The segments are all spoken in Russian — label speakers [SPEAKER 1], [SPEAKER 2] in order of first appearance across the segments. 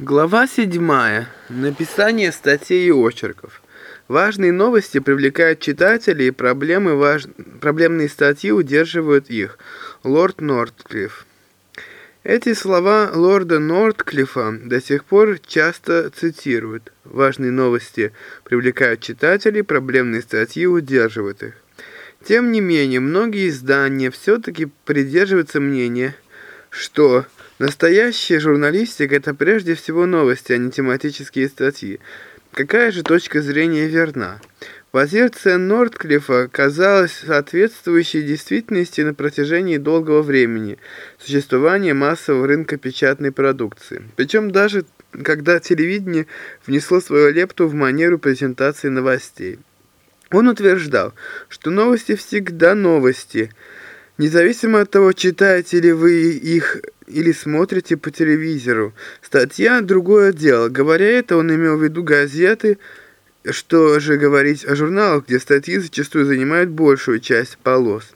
[SPEAKER 1] Глава 7. Написание статей и очерков. Важные новости привлекают читателей, и проблемы важ... проблемные статьи удерживают их. Лорд Нортклифф. Эти слова лорда Нортклиффа до сих пор часто цитируют. Важные новости привлекают читателей, проблемные статьи удерживают их. Тем не менее, многие издания все-таки придерживаются мнения, что Настоящая журналистика – это прежде всего новости, а не тематические статьи. Какая же точка зрения верна? Позиция Нортклиффа казалась соответствующей действительности на протяжении долгого времени существования массового рынка печатной продукции. Причем даже когда телевидение внесло свою лепту в манеру презентации новостей. Он утверждал, что новости всегда новости – Независимо от того, читаете ли вы их или смотрите по телевизору. Статья – другое дело. Говоря это, он имел в виду газеты, что же говорить о журналах, где статьи зачастую занимают большую часть полос.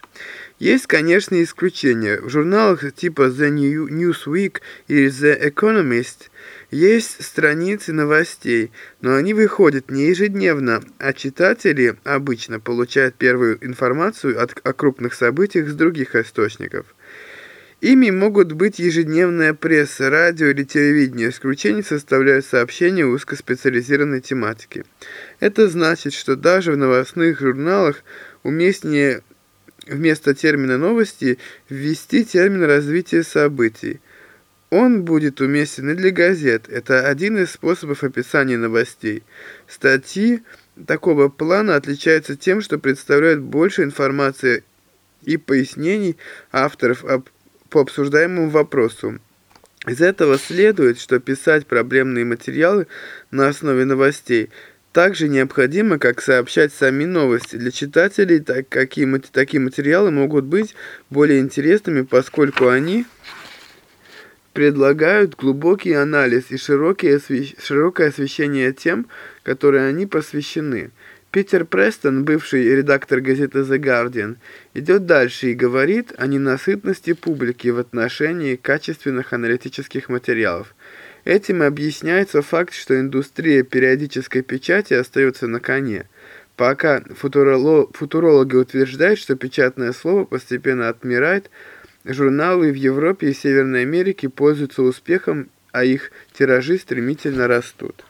[SPEAKER 1] Есть, конечно, исключения. В журналах типа The Newsweek или The Economist есть страницы новостей, но они выходят не ежедневно, а читатели обычно получают первую информацию от, о крупных событиях с других источников. Ими могут быть ежедневная пресса, радио или телевидение. Исключение составляют сообщения узкоспециализированной тематики. Это значит, что даже в новостных журналах уместнее вместо термина «новости» ввести термин «развитие событий». Он будет уместен и для газет. Это один из способов описания новостей. Статьи такого плана отличаются тем, что представляют больше информации и пояснений авторов по обсуждаемому вопросу. Из этого следует, что писать проблемные материалы на основе новостей – так же необходимо, как сообщать сами новости. Для читателей так, какие, такие материалы могут быть более интересными, поскольку они предлагают глубокий анализ и широкое освещение тем, которые они посвящены. Питер Престон, бывший редактор газеты The Guardian, идет дальше и говорит о ненасытности публики в отношении качественных аналитических материалов. Этим объясняется факт, что индустрия периодической печати остается на коне. Пока футурологи утверждают, что печатное слово постепенно отмирает, журналы в Европе и Северной Америке пользуются успехом, а их тиражи стремительно растут.